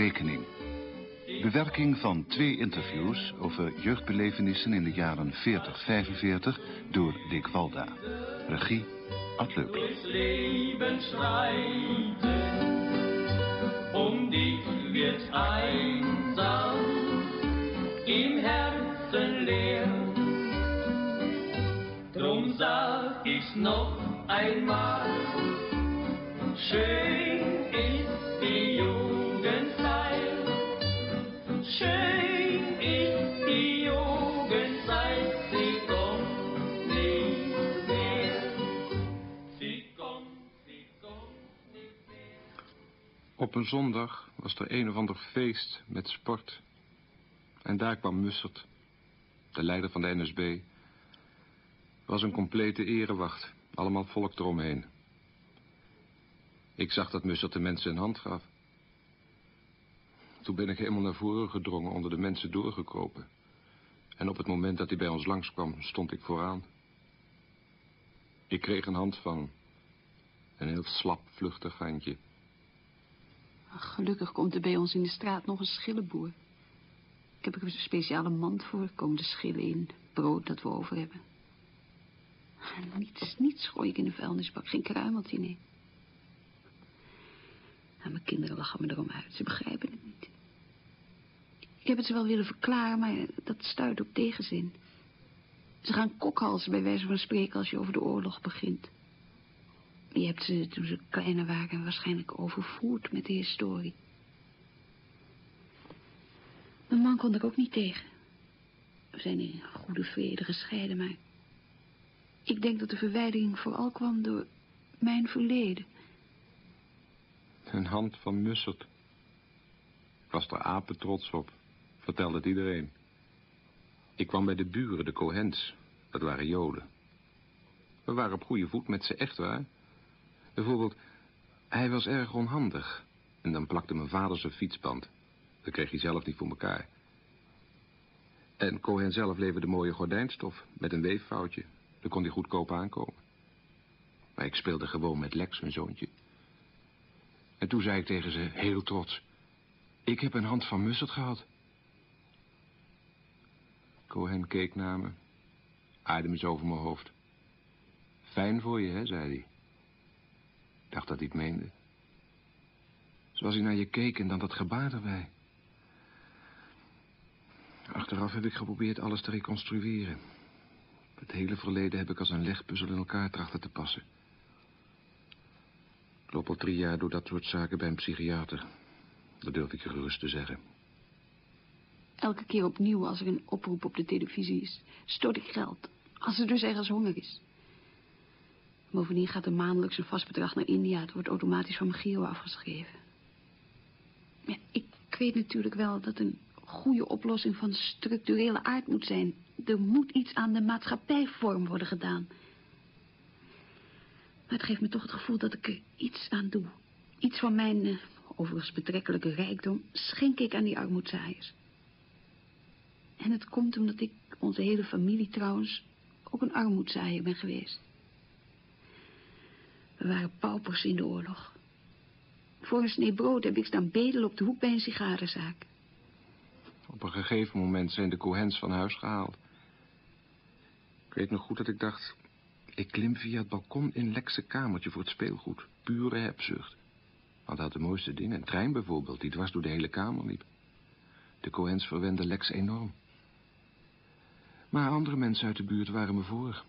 rekening. Bewerking van twee interviews over jeugdbelevenissen in de jaren 40-45 door Dick Walda. Regie Ad. Um dich wird einsam im Herzen leer. Drum sag ich's noch einmal, schön Op een zondag was er een of ander feest met sport. En daar kwam Mussert, de leider van de NSB. was een complete erewacht, allemaal volk eromheen. Ik zag dat Mussert de mensen een hand gaf. Toen ben ik helemaal naar voren gedrongen, onder de mensen doorgekropen. En op het moment dat hij bij ons langskwam, stond ik vooraan. Ik kreeg een hand van. Een heel slap, vluchtig handje. Gelukkig komt er bij ons in de straat nog een schillenboer. Ik heb er een speciale mand voor. Komen de schillen in. Brood dat we over hebben. En Niets, niets gooi ik in de vuilnisbak. Geen kruimeltje, nee. Mijn kinderen lachen me erom uit. Ze begrijpen het niet. Ik heb het ze wel willen verklaren, maar dat stuit op tegenzin. Ze gaan kokhalzen bij wijze van spreken als je over de oorlog begint. Je hebt ze toen ze kleiner waren waarschijnlijk overvoerd met de historie. Mijn man kon er ook niet tegen. We zijn in goede vrede gescheiden, maar... Ik denk dat de verwijdering vooral kwam door mijn verleden. Een hand van Mussert. Ik was er apen trots op, vertelde het iedereen. Ik kwam bij de buren, de Cohens. Dat waren joden. We waren op goede voet met ze, echt waar. Bijvoorbeeld, hij was erg onhandig. En dan plakte mijn vader zijn fietsband. Dat kreeg hij zelf niet voor elkaar. En Cohen zelf leverde mooie gordijnstof met een weeffoutje. Daar kon hij goedkoop aankomen. Maar ik speelde gewoon met Lex, mijn zoontje. En toen zei ik tegen ze, heel trots... Ik heb een hand van Mussert gehad. Cohen keek naar me. Me zo over mijn hoofd. Fijn voor je, hè, zei hij. Dacht dat hij het meende. Zoals hij naar je keek en dan dat gebaar erbij. Achteraf heb ik geprobeerd alles te reconstrueren. Het hele verleden heb ik als een legpuzzel in elkaar trachten te passen. Ik loop al drie jaar door dat soort zaken bij een psychiater. Dat durf ik gerust te zeggen. Elke keer opnieuw als er een oproep op de televisie is, stort ik geld. Als er dus ergens honger is. Bovendien gaat er maandelijks een vast bedrag naar India. Het wordt automatisch van mijn giro afgeschreven. Ik weet natuurlijk wel dat een goede oplossing van structurele aard moet zijn. Er moet iets aan de maatschappijvorm worden gedaan. Maar het geeft me toch het gevoel dat ik er iets aan doe. Iets van mijn, eh, overigens betrekkelijke rijkdom, schenk ik aan die armoedzaaiers. En het komt omdat ik, onze hele familie trouwens, ook een armoedzaaier ben geweest. We waren paupers in de oorlog. Voor een snee brood heb ik staan bedelen op de hoek bij een sigarenzaak. Op een gegeven moment zijn de Cohens van huis gehaald. Ik weet nog goed dat ik dacht... Ik klim via het balkon in Lekse kamertje voor het speelgoed. Pure hebzucht. Want hij had de mooiste dingen. Een trein bijvoorbeeld, die dwars door de hele kamer liep. De Cohens verwenden Lex enorm. Maar andere mensen uit de buurt waren me voor.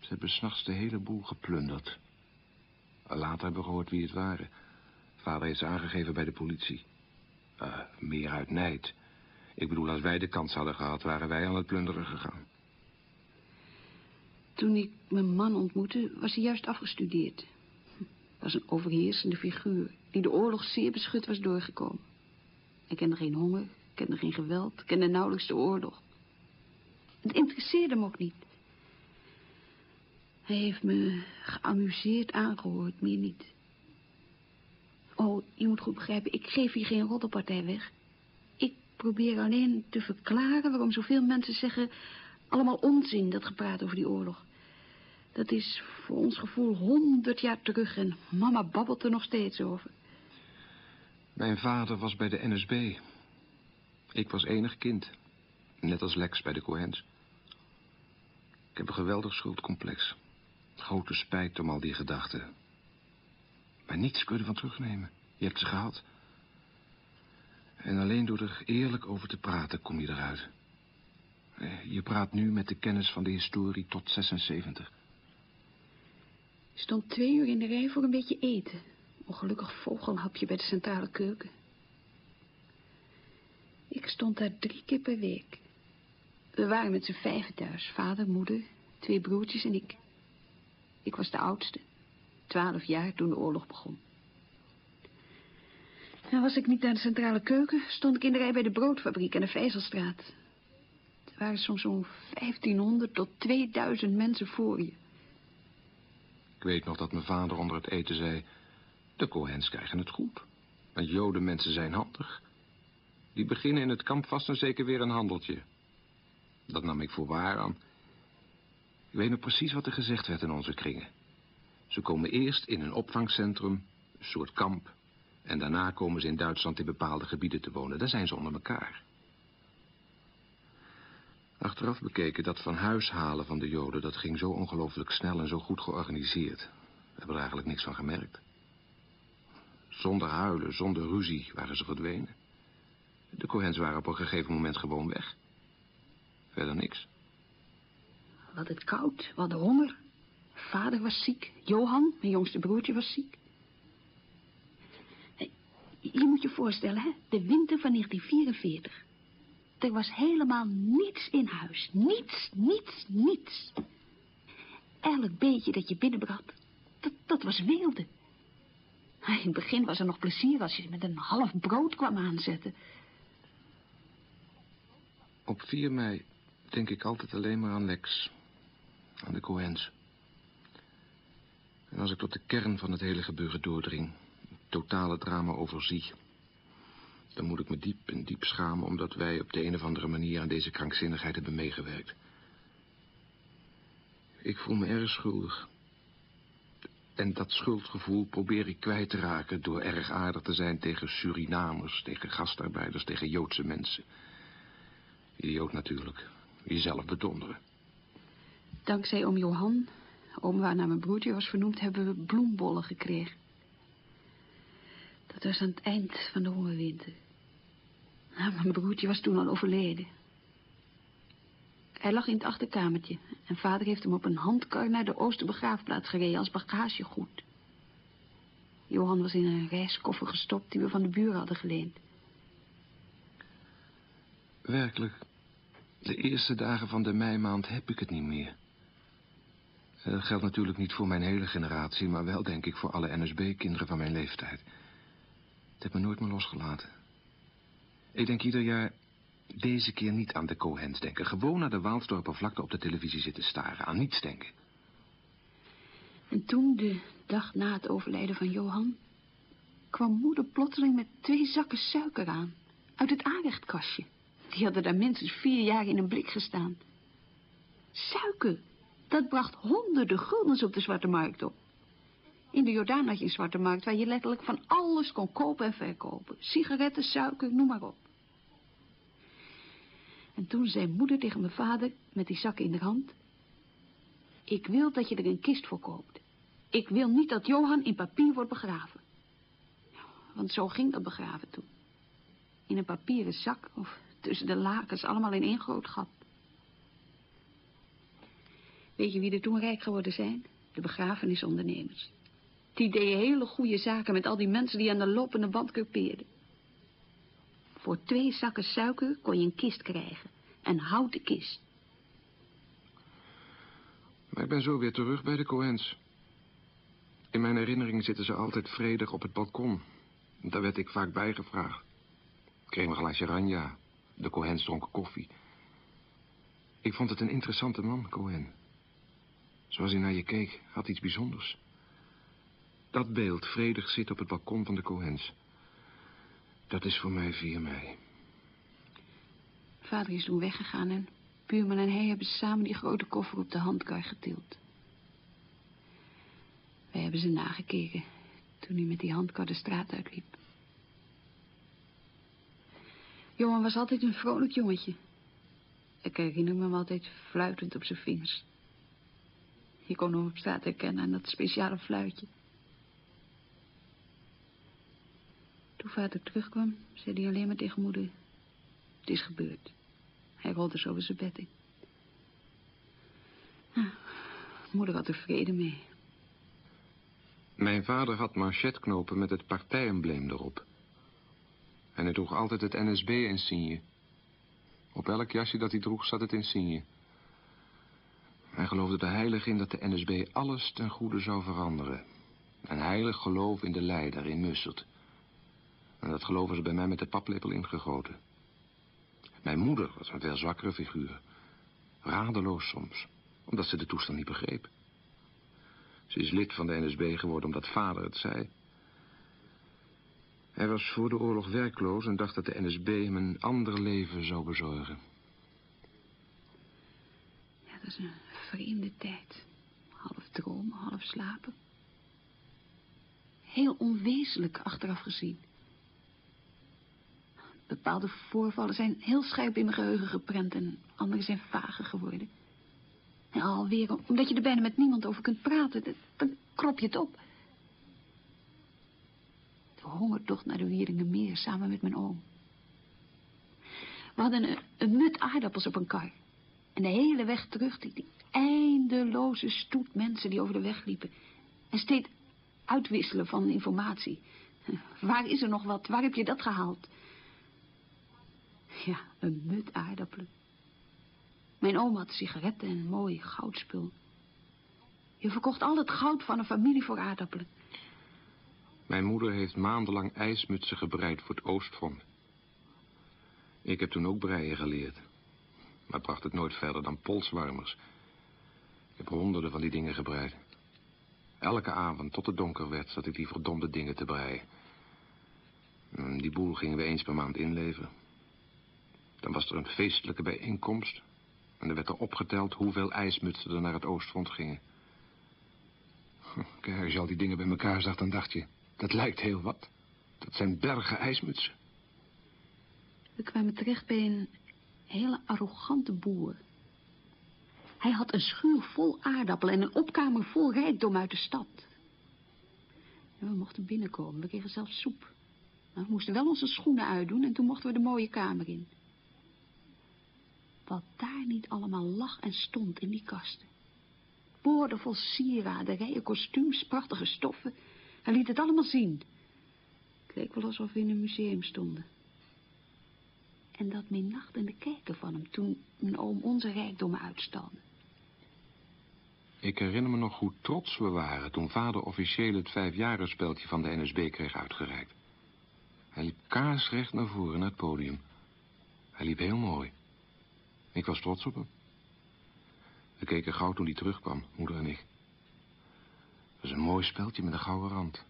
Ze hebben s'nachts de hele boel geplunderd. Later hebben we gehoord wie het waren. Vader ze aangegeven bij de politie. Eh, meer uit nijd. Ik bedoel, als wij de kans hadden gehad, waren wij aan het plunderen gegaan. Toen ik mijn man ontmoette, was hij juist afgestudeerd. Was een overheersende figuur die de oorlog zeer beschut was doorgekomen. Hij kende geen honger, kende geen geweld, kende nauwelijks de oorlog. Het interesseerde hem ook niet. Hij heeft me geamuseerd aangehoord, meer niet. Oh, je moet goed begrijpen, ik geef hier geen roddelpartij weg. Ik probeer alleen te verklaren waarom zoveel mensen zeggen... allemaal onzin, dat gepraat over die oorlog. Dat is voor ons gevoel honderd jaar terug en mama babbelt er nog steeds over. Mijn vader was bij de NSB. Ik was enig kind. Net als Lex bij de Cohens. Ik heb een geweldig schuldcomplex. Grote spijt om al die gedachten. Maar niets kun je ervan terugnemen. Je hebt ze gehad. En alleen door er eerlijk over te praten kom je eruit. Eh, je praat nu met de kennis van de historie tot 76. Je stond twee uur in de rij voor een beetje eten. Ongelukkig vogelhapje bij de centrale keuken. Ik stond daar drie keer per week. We waren met z'n vijven thuis. Vader, moeder, twee broertjes en ik. Ik was de oudste. Twaalf jaar toen de oorlog begon. En was ik niet naar de centrale keuken, stond ik in de rij bij de broodfabriek aan de Vijzelstraat. Er waren soms zo'n 1500 tot 2000 mensen voor je. Ik weet nog dat mijn vader onder het eten zei... De Cohens krijgen het goed. Want jodenmensen zijn handig. Die beginnen in het kamp vast en zeker weer een handeltje. Dat nam ik voor waar aan. Ik weet nog precies wat er gezegd werd in onze kringen. Ze komen eerst in een opvangcentrum, een soort kamp... en daarna komen ze in Duitsland in bepaalde gebieden te wonen. Daar zijn ze onder elkaar. Achteraf bekeken, dat van huis halen van de Joden... dat ging zo ongelooflijk snel en zo goed georganiseerd. We hebben er eigenlijk niks van gemerkt. Zonder huilen, zonder ruzie waren ze verdwenen. De Cohens waren op een gegeven moment gewoon weg. Verder niks. Hadden het koud, we hadden honger. Vader was ziek. Johan, mijn jongste broertje, was ziek. Je moet je voorstellen, hè? De winter van 1944. Er was helemaal niets in huis. Niets, niets, niets. Elk beetje dat je binnenbracht, dat, dat was weelde. In het begin was er nog plezier als je met een half brood kwam aanzetten. Op 4 mei denk ik altijd alleen maar aan Lex. Aan de Cohens. En als ik tot de kern van het hele gebeuren doordring... het totale drama overzie... dan moet ik me diep en diep schamen... omdat wij op de een of andere manier aan deze krankzinnigheid hebben meegewerkt. Ik voel me erg schuldig. En dat schuldgevoel probeer ik kwijt te raken... door erg aardig te zijn tegen Surinamers, tegen gastarbeiders, tegen Joodse mensen. Jood natuurlijk. Jezelf bedonderen. Dankzij oom Johan, oom waarnaar mijn broertje was vernoemd... hebben we bloembollen gekregen. Dat was aan het eind van de hongerwinter. Nou, mijn broertje was toen al overleden. Hij lag in het achterkamertje en vader heeft hem op een handkar naar de Oosterbegraafplaats gereden als bagagegoed. Johan was in een reiskoffer gestopt die we van de buren hadden geleend. Werkelijk, de eerste dagen van de meimaand heb ik het niet meer. Dat geldt natuurlijk niet voor mijn hele generatie, maar wel denk ik voor alle NSB-kinderen van mijn leeftijd. Het heeft me nooit meer losgelaten. Ik denk ieder jaar, deze keer niet aan de Cohens denken. Gewoon naar de Waalsdorper vlakte op de televisie zitten staren. Aan niets denken. En toen, de dag na het overlijden van Johan... kwam moeder plotseling met twee zakken suiker aan. Uit het aanrechtkastje. Die hadden daar minstens vier jaar in een blik gestaan. Suiker, dat bracht honderden guldens op de Zwarte Markt op. In de Jordaan had je een Zwarte Markt... waar je letterlijk van alles kon kopen en verkopen. Sigaretten, suiker, noem maar op. En toen zei moeder tegen mijn vader met die zakken in de hand... Ik wil dat je er een kist voor koopt. Ik wil niet dat Johan in papier wordt begraven. Want zo ging dat begraven toen. In een papieren zak of tussen de lakens, allemaal in één groot gat. Weet je wie er toen rijk geworden zijn? De begrafenisondernemers. Die deden hele goede zaken met al die mensen die aan de lopende band cupeerden. Voor twee zakken suiker kon je een kist krijgen. Een houten kist. Maar ik ben zo weer terug bij de Cohens. In mijn herinnering zitten ze altijd vredig op het balkon. Daar werd ik vaak bijgevraagd. Ik kreeg een glaasje ranja. De Cohens dronken koffie. Ik vond het een interessante man, Cohen. Zoals hij naar je keek, had iets bijzonders. Dat beeld vredig zit op het balkon van de Cohens. Dat is voor mij 4 mei. Vader is toen weggegaan en buurman en hij hebben samen die grote koffer op de handkar getild. hebben ze nagekeken toen hij met die handkar de straat uitliep. Johan was altijd een vrolijk jongetje. Ik herinner me hem altijd fluitend op zijn vingers. Je kon hem op straat herkennen aan dat speciale fluitje. Toen vader terugkwam, zei hij alleen maar tegen moeder... Het is gebeurd. Hij rolde zo over zijn bed in. Nou, moeder had er vrede mee. Mijn vader had manchetknopen met het partijembleem erop. En hij droeg altijd het NSB-insigne. Op elk jasje dat hij droeg zat het insigne. Hij geloofde er heilig in dat de NSB alles ten goede zou veranderen. Een heilig geloof in de leider, in Mussert. En dat geloven ze bij mij met de paplepel ingegoten. Mijn moeder was een veel zwakkere figuur. Radeloos soms, omdat ze de toestand niet begreep. Ze is lid van de NSB geworden omdat vader het zei. Hij was voor de oorlog werkloos en dacht dat de NSB hem een ander leven zou bezorgen. Dat is een vreemde tijd. Half dromen, half slapen. Heel onwezenlijk achteraf gezien. Bepaalde voorvallen zijn heel scherp in mijn geheugen geprent en andere zijn vager geworden. En alweer, omdat je er bijna met niemand over kunt praten, dan krop je het op. De hongertocht naar de Wieringenmeer samen met mijn oom. We hadden een, een aardappels op een kar. En de hele weg terug, die, eindeloze stoet mensen die over de weg liepen. En steeds uitwisselen van informatie. Waar is er nog wat? Waar heb je dat gehaald? Ja, een mut aardappelen. Mijn oom had sigaretten en mooi goudspul. Je verkocht al het goud van een familie voor aardappelen. Mijn moeder heeft maandenlang ijsmutsen gebreid voor het Oostfront. Ik heb toen ook breien geleerd. Maar bracht het nooit verder dan polswarmers. Ik heb honderden van die dingen gebreid. Elke avond, tot het donker werd, zat ik die verdomde dingen te breien. Die boel gingen we eens per maand inleveren. Dan was er een feestelijke bijeenkomst. En er werd er opgeteld hoeveel ijsmutsen er naar het oostfront gingen. Kijk, als je al die dingen bij elkaar zag, dan dacht je... dat lijkt heel wat. Dat zijn bergen ijsmutsen. We kwamen terecht bij een hele arrogante boer. Hij had een schuur vol aardappelen en een opkamer vol rijkdom uit de stad. we mochten binnenkomen, we kregen zelfs soep. Maar we moesten wel onze schoenen uitdoen en toen mochten we de mooie kamer in. Wat daar niet allemaal lag en stond in die kasten. Borden vol sieraden, rijen kostuums, prachtige stoffen. Hij liet het allemaal zien. Het leek wel alsof we in een museum stonden. En dat minachtende kijken van hem toen mijn oom onze rijkdommen uitstalde. Ik herinner me nog hoe trots we waren toen vader officieel het vijfjarenspeltje van de NSB kreeg uitgereikt. Hij liep kaarsrecht naar voren naar het podium. Hij liep heel mooi. Ik was trots op hem. We keken gauw toen hij terugkwam, moeder en ik. Het was een mooi speltje met een gouden rand.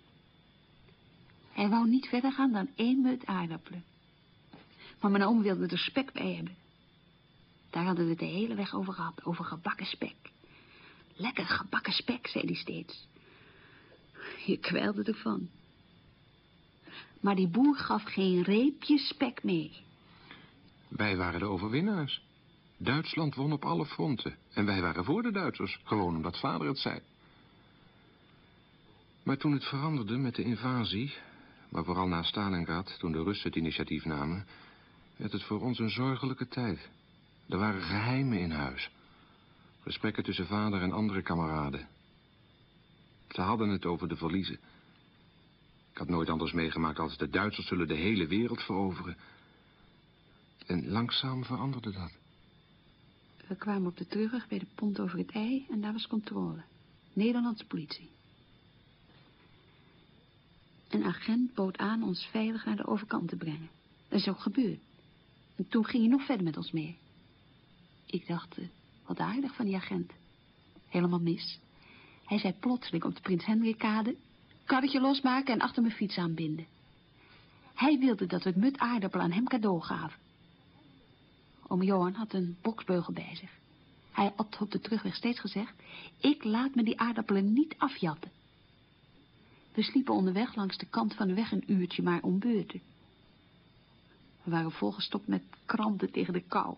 Hij wou niet verder gaan dan één meut aardappelen. Maar mijn oom wilde er spek bij hebben. Daar hadden we het de hele weg over gehad, over gebakken spek. Lekker gebakken spek, zei hij steeds. Je kwelde ervan. Maar die boer gaf geen reepje spek mee. Wij waren de overwinnaars. Duitsland won op alle fronten. En wij waren voor de Duitsers, gewoon omdat vader het zei. Maar toen het veranderde met de invasie... maar vooral na Stalingrad, toen de Russen het initiatief namen... werd het voor ons een zorgelijke tijd. Er waren geheimen in huis. Gesprekken tussen vader en andere kameraden. Ze hadden het over de verliezen. Ik had nooit anders meegemaakt als de Duitsers zullen de hele wereld veroveren. En langzaam veranderde dat. We kwamen op de terugweg bij de pont over het ei en daar was controle. Nederlandse politie. Een agent bood aan ons veilig naar de overkant te brengen. Dat is ook gebeurd. En toen ging hij nog verder met ons mee. Ik dacht, eh, wat aardig van die agent. Helemaal mis. Hij zei plotseling op de Prins Hendrikkade... karretje losmaken en achter mijn fiets aanbinden. Hij wilde dat we het mut aardappel aan hem cadeau gaven. Oom Johan had een boksbeugel bij zich. Hij had op de terugweg steeds gezegd... ik laat me die aardappelen niet afjatten. We sliepen onderweg langs de kant van de weg een uurtje, maar om beurten. We waren volgestopt met kranten tegen de kou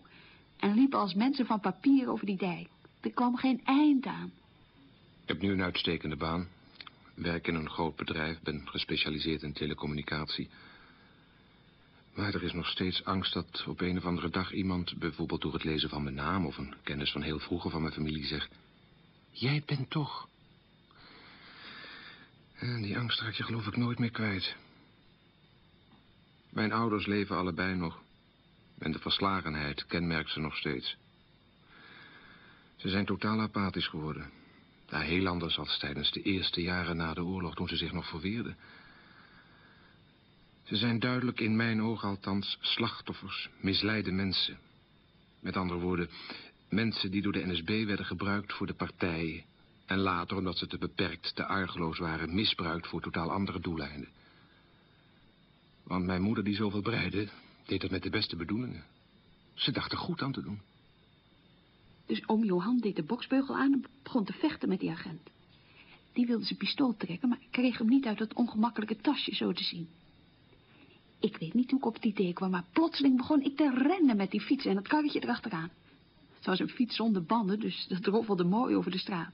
en liepen als mensen van papier over die dijk. Er kwam geen eind aan. Ik heb nu een uitstekende baan. Werk in een groot bedrijf, ben gespecialiseerd in telecommunicatie. Maar er is nog steeds angst dat op een of andere dag iemand... bijvoorbeeld door het lezen van mijn naam... of een kennis van heel vroeger van mijn familie zegt... Jij bent toch... En die angst raak je geloof ik nooit meer kwijt. Mijn ouders leven allebei nog. En de verslagenheid kenmerkt ze nog steeds. Ze zijn totaal apathisch geworden. Ja, heel anders als tijdens de eerste jaren na de oorlog toen ze zich nog verweerden. Ze zijn duidelijk in mijn ogen althans slachtoffers, misleide mensen. Met andere woorden, mensen die door de NSB werden gebruikt voor de partijen... en later, omdat ze te beperkt, te argeloos waren... misbruikt voor totaal andere doeleinden. Want mijn moeder die zoveel breide, deed dat met de beste bedoelingen. Ze dacht er goed aan te doen. Dus oom Johan deed de boksbeugel aan en begon te vechten met die agent. Die wilde zijn pistool trekken, maar kreeg hem niet uit dat ongemakkelijke tasje zo te zien. Ik weet niet hoe ik op het idee kwam, maar plotseling begon ik te rennen met die fiets en het karretje erachteraan. Het was een fiets zonder banden, dus dat roffelde mooi over de straat.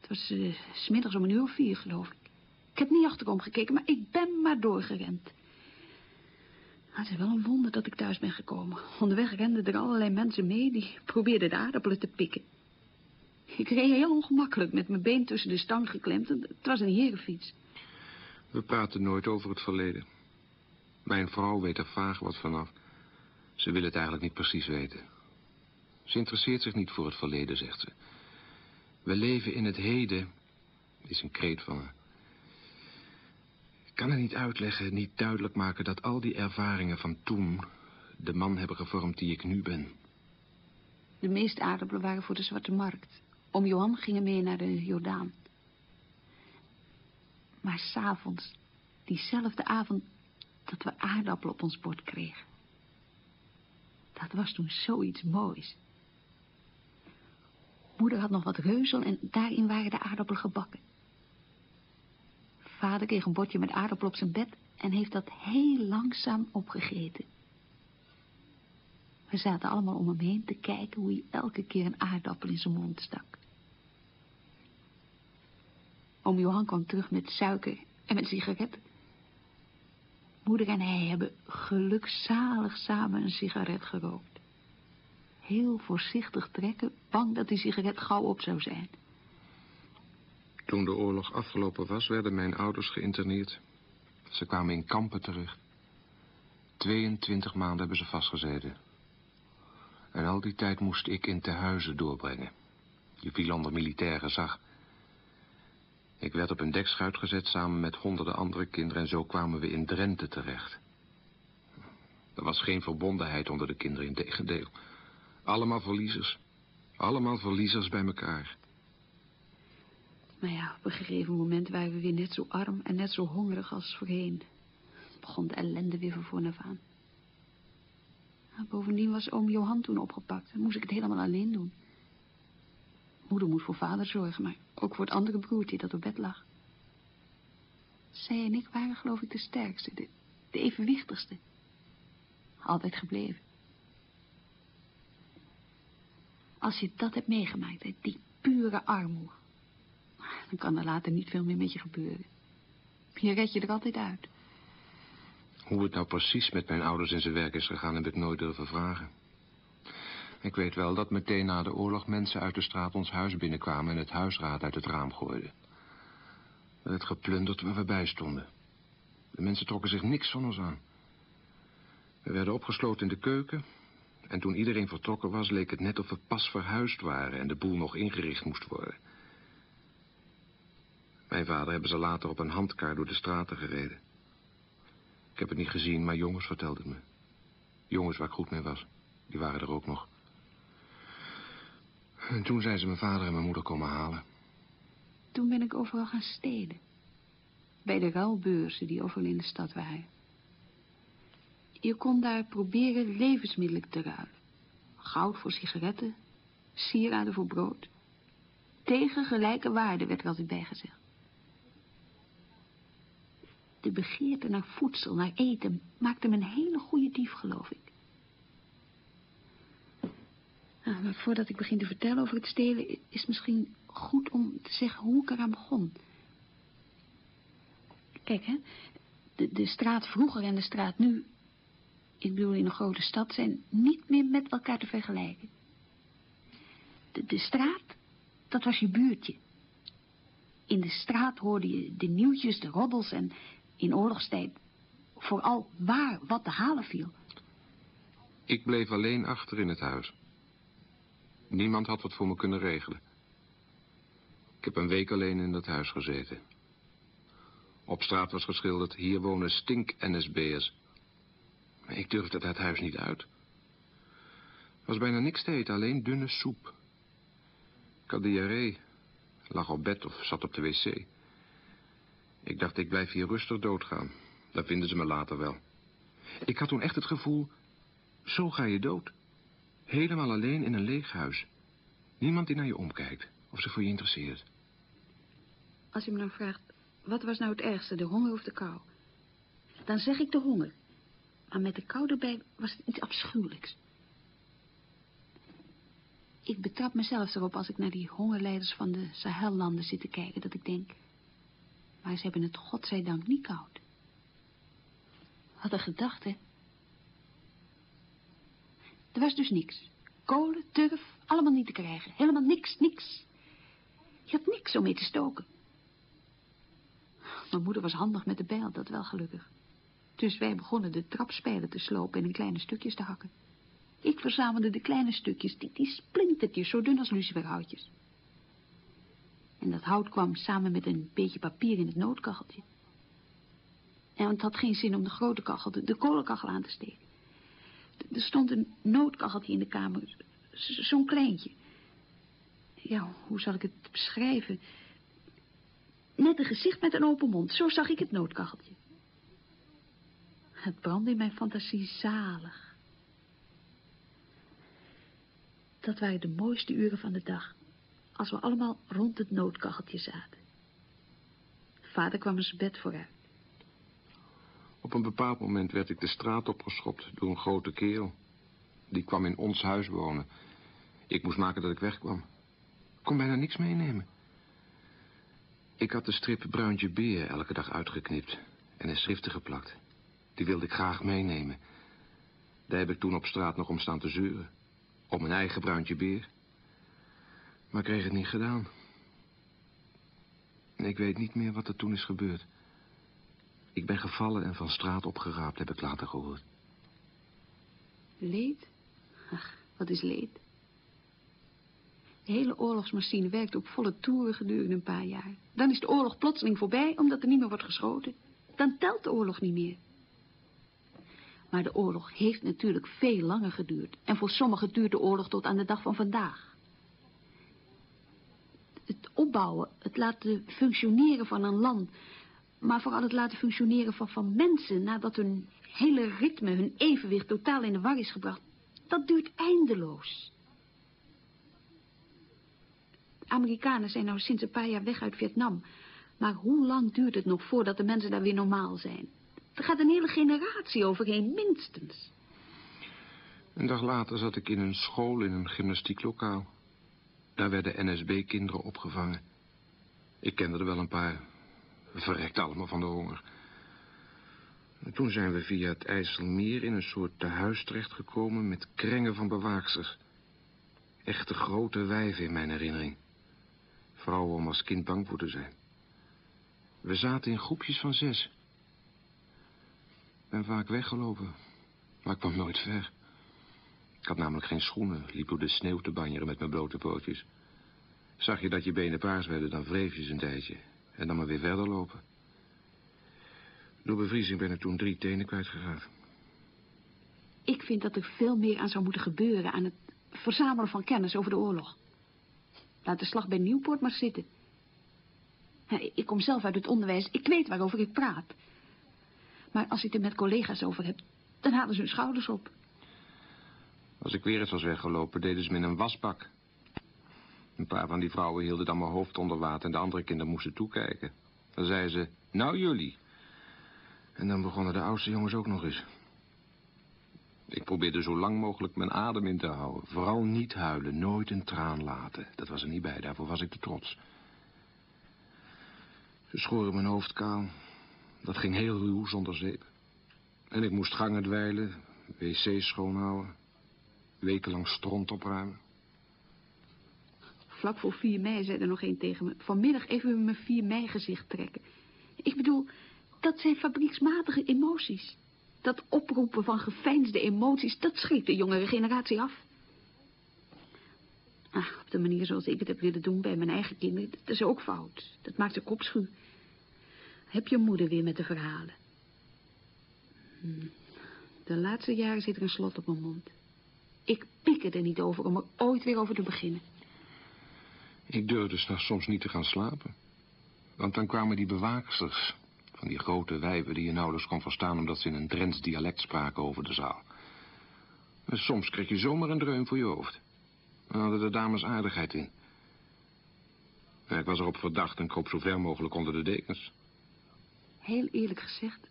Het was uh, smiddags om een uur vier, geloof ik. Ik heb niet achterom gekeken, maar ik ben maar doorgerend. Het is wel een wonder dat ik thuis ben gekomen. Onderweg renden er allerlei mensen mee die probeerden de aardappelen te pikken. Ik reed heel ongemakkelijk met mijn been tussen de stang geklemd. Het was een herenfiets. We praten nooit over het verleden. Mijn vrouw weet er vaag wat vanaf. Ze wil het eigenlijk niet precies weten. Ze interesseert zich niet voor het verleden, zegt ze. We leven in het heden, is een kreet van haar. Kan het niet uitleggen, niet duidelijk maken... dat al die ervaringen van toen de man hebben gevormd die ik nu ben. De meeste aardappelen waren voor de Zwarte Markt. Om Johan gingen mee naar de Jordaan. Maar s'avonds, diezelfde avond dat we aardappelen op ons bord kregen. Dat was toen zoiets moois. Moeder had nog wat reuzel en daarin waren de aardappelen gebakken. Vader kreeg een bordje met aardappel op zijn bed en heeft dat heel langzaam opgegeten. We zaten allemaal om hem heen te kijken hoe hij elke keer een aardappel in zijn mond stak. Oom Johan kwam terug met suiker en met sigaretten. Moeder en hij hebben gelukzalig samen een sigaret gerookt. Heel voorzichtig trekken, bang dat die sigaret gauw op zou zijn. Toen de oorlog afgelopen was, werden mijn ouders geïnterneerd. Ze kwamen in kampen terug. 22 maanden hebben ze vastgezeten. En al die tijd moest ik in tehuizen doorbrengen. Je viel onder militaire zag. Ik werd op een dekschuit gezet samen met honderden andere kinderen... en zo kwamen we in Drenthe terecht. Er was geen verbondenheid onder de kinderen, in tegendeel. Allemaal verliezers. Allemaal verliezers bij elkaar. Maar ja, op een gegeven moment waren we weer net zo arm en net zo hongerig als voorheen. Begon de ellende weer van voor af aan. bovendien was oom Johan toen opgepakt en moest ik het helemaal alleen doen. Moeder moet voor vader zorgen, maar ook voor het andere broertje dat op bed lag. Zij en ik waren geloof ik de sterkste, de, de evenwichtigste. Altijd gebleven. Als je dat hebt meegemaakt, die pure armoede, dan kan er later niet veel meer met je gebeuren. Je red je er altijd uit. Hoe het nou precies met mijn ouders in zijn werk is gegaan, heb ik nooit durven vragen. Ik weet wel dat meteen na de oorlog mensen uit de straat ons huis binnenkwamen... en het huisraad uit het raam gooiden. Er werd geplunderd waar we bij stonden. De mensen trokken zich niks van ons aan. We werden opgesloten in de keuken... en toen iedereen vertrokken was, leek het net of we pas verhuisd waren... en de boel nog ingericht moest worden. Mijn vader hebben ze later op een handkar door de straten gereden. Ik heb het niet gezien, maar jongens vertelden me. Jongens waar ik goed mee was, die waren er ook nog. En toen zijn ze mijn vader en mijn moeder komen halen. Toen ben ik overal gaan stelen. Bij de ruilbeurzen die overal in de stad waren. Je kon daar proberen levensmiddelen te ruilen. Goud voor sigaretten, sieraden voor brood. Tegen gelijke waarde werd er altijd bijgezegd. De begeerte naar voedsel, naar eten, maakte me een hele goede dief, geloof ik. Nou, maar voordat ik begin te vertellen over het stelen... is het misschien goed om te zeggen hoe ik eraan begon. Kijk, hè. De, de straat vroeger en de straat nu... ik bedoel in een grote stad... zijn niet meer met elkaar te vergelijken. De, de straat, dat was je buurtje. In de straat hoorde je de nieuwtjes, de roddels en in oorlogstijd vooral waar wat te halen viel. Ik bleef alleen achter in het huis. Niemand had wat voor me kunnen regelen. Ik heb een week alleen in dat huis gezeten. Op straat was geschilderd, hier wonen stink-NSB'ers. Ik durfde dat huis niet uit. Er was bijna niks te eten, alleen dunne soep. Ik had diarree, lag op bed of zat op de wc. Ik dacht, ik blijf hier rustig doodgaan. Dat vinden ze me later wel. Ik had toen echt het gevoel, zo ga je dood. Helemaal alleen in een leeg huis. Niemand die naar je omkijkt of zich voor je interesseert. Als je me dan vraagt, wat was nou het ergste, de honger of de kou? Dan zeg ik de honger. Maar met de kou erbij was het iets afschuwelijks. Ik betrap mezelf erop als ik naar die hongerleiders van de Sahellanden zit te kijken, dat ik denk... Maar ze hebben het godzijdank niet koud. Wat een gedachte. Er was dus niks. Kolen, turf, allemaal niet te krijgen. Helemaal niks, niks. Je had niks om mee te stoken. Mijn moeder was handig met de bijl, dat wel gelukkig. Dus wij begonnen de trapspijlen te slopen en in kleine stukjes te hakken. Ik verzamelde de kleine stukjes, die, die splintertjes, zo dun als luciferhoutjes. En dat hout kwam samen met een beetje papier in het noodkacheltje. En het had geen zin om de grote kachel, de, de kolenkachel aan te steken. Er stond een noodkacheltje in de kamer, zo'n kleintje. Ja, hoe zal ik het beschrijven? Net een gezicht met een open mond, zo zag ik het noodkacheltje. Het brandde in mijn fantasie zalig. Dat waren de mooiste uren van de dag als we allemaal rond het noodkacheltje zaten. Vader kwam zijn bed vooruit. Op een bepaald moment werd ik de straat opgeschopt door een grote kerel. Die kwam in ons huis wonen. Ik moest maken dat ik wegkwam. Ik kon bijna niks meenemen. Ik had de strip Bruintje Beer elke dag uitgeknipt en in schriften geplakt. Die wilde ik graag meenemen. Daar heb ik toen op straat nog om staan te zeuren. Om mijn eigen Bruintje Beer. Maar kreeg het niet gedaan. Ik weet niet meer wat er toen is gebeurd. Ik ben gevallen en van straat opgeraapt, heb ik later gehoord. Leed? Ach, wat is leed? De hele oorlogsmachine werkt op volle toeren gedurende een paar jaar. Dan is de oorlog plotseling voorbij, omdat er niet meer wordt geschoten. Dan telt de oorlog niet meer. Maar de oorlog heeft natuurlijk veel langer geduurd. En voor sommigen duurt de oorlog tot aan de dag van vandaag het opbouwen, het laten functioneren van een land... maar vooral het laten functioneren van, van mensen... nadat hun hele ritme, hun evenwicht totaal in de war is gebracht... dat duurt eindeloos. De Amerikanen zijn nou sinds een paar jaar weg uit Vietnam... maar hoe lang duurt het nog voordat de mensen daar weer normaal zijn? Er gaat een hele generatie overheen, minstens. Een dag later zat ik in een school in een gymnastieklokaal. Daar werden NSB-kinderen opgevangen. Ik kende er wel een paar. We verrekten allemaal van de honger. En toen zijn we via het IJsselmeer in een soort tehuis terechtgekomen... met krengen van bewaaksters. Echte grote wijven in mijn herinnering. Vrouwen om als kind bang voor te zijn. We zaten in groepjes van zes. Ben vaak weggelopen, maar ik kwam nooit ver. Ik had namelijk geen schoenen, liep door de sneeuw te banjeren met mijn blote pootjes. Zag je dat je benen paars werden, dan wreef je ze een tijdje. En dan maar weer verder lopen. Door bevriezing ben ik toen drie tenen kwijtgeraakt. Ik vind dat er veel meer aan zou moeten gebeuren... aan het verzamelen van kennis over de oorlog. Laat de slag bij Nieuwpoort maar zitten. Ik kom zelf uit het onderwijs. Ik weet waarover ik praat. Maar als ik het met collega's over heb... dan halen ze hun schouders op. Als ik weer eens was weggelopen, deden ze me in een wasbak. Een paar van die vrouwen hielden dan mijn hoofd onder water... en de andere kinderen moesten toekijken. Dan zeiden ze, nou jullie. En dan begonnen de oudste jongens ook nog eens. Ik probeerde zo lang mogelijk mijn adem in te houden. Vooral niet huilen, nooit een traan laten. Dat was er niet bij, daarvoor was ik te trots. Ze schoren mijn hoofd kaal. Dat ging heel ruw, zonder zeep. En ik moest gangen dweilen, wc's schoonhouden. Wekenlang stront opruimen. Vlak voor 4 mei zei er nog één tegen me. Vanmiddag even mijn 4 mei gezicht trekken. Ik bedoel, dat zijn fabrieksmatige emoties. Dat oproepen van geveinsde emoties, dat schrikt de jongere generatie af. Ach, op de manier zoals ik het heb willen doen bij mijn eigen kinderen, dat is ook fout. Dat maakt de kop schuw. Heb je moeder weer met de verhalen. Hm. De laatste jaren zit er een slot op mijn mond. Ik pik er niet over om er ooit weer over te beginnen. Ik durfde s'nachts soms niet te gaan slapen. Want dan kwamen die bewakers van die grote wijven die je nauwelijks kon verstaan... omdat ze in een Drents dialect spraken over de zaal. En soms kreeg je zomaar een dreun voor je hoofd. Dan hadden de dames aardigheid in. ik was erop verdacht en kroop zo ver mogelijk onder de dekens. Heel eerlijk gezegd,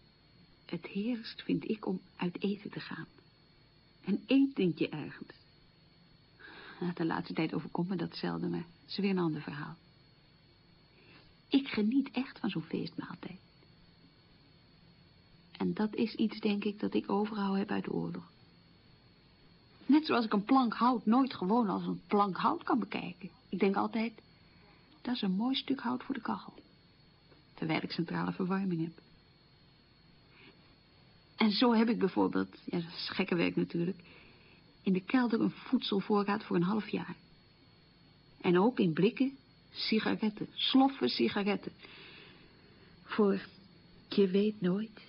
het heerst vind ik om uit eten te gaan. Een etentje ergens. De laatste tijd overkomt me dat zelden, maar het is weer een ander verhaal. Ik geniet echt van zo'n feestmaaltijd. En dat is iets, denk ik, dat ik overhouden heb uit de oorlog. Net zoals ik een plank hout nooit gewoon als een plank hout kan bekijken. Ik denk altijd, dat is een mooi stuk hout voor de kachel. Terwijl ik centrale verwarming heb. En zo heb ik bijvoorbeeld, ja, dat is gekke werk natuurlijk, in de kelder een voedselvoorraad voor een half jaar. En ook in blikken sigaretten, sloffen sigaretten. Voor, je weet nooit.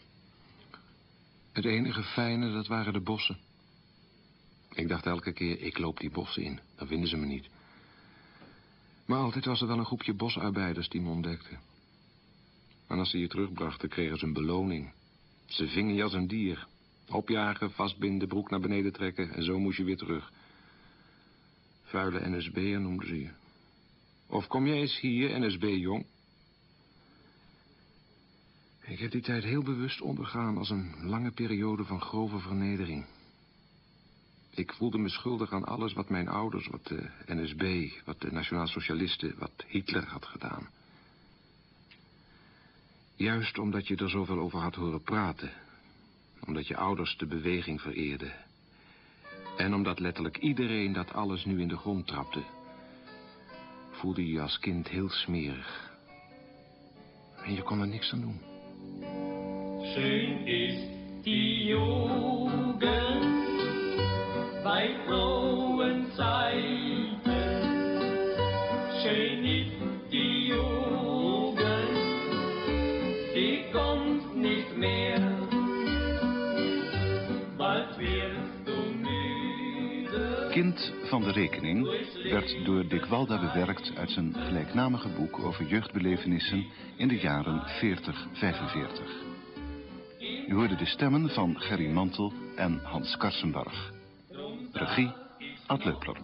Het enige fijne, dat waren de bossen. Ik dacht elke keer, ik loop die bossen in. Dan vinden ze me niet. Maar altijd was er wel een groepje bosarbeiders die me ontdekten. En als ze je terugbrachten, kregen ze een beloning. Ze vingen je als een dier. Opjagen, vastbinden, broek naar beneden trekken en zo moest je weer terug. Vuile NSB'er noemden ze je. Of kom jij eens hier, NSB jong? Ik heb die tijd heel bewust ondergaan als een lange periode van grove vernedering. Ik voelde me schuldig aan alles wat mijn ouders, wat de NSB, wat de Nationaal Socialisten, wat Hitler had gedaan. Juist omdat je er zoveel over had horen praten. Omdat je ouders de beweging vereerden. En omdat letterlijk iedereen dat alles nu in de grond trapte. Voelde je je als kind heel smerig. En je kon er niks aan doen. Schön ist die Jugend bei frohen de Rekening werd door Dick Walda bewerkt uit zijn gelijknamige boek over jeugdbelevenissen in de jaren 40-45. U hoorde de stemmen van Gerry Mantel en Hans Karsenbarg. Regie Ad Leupler.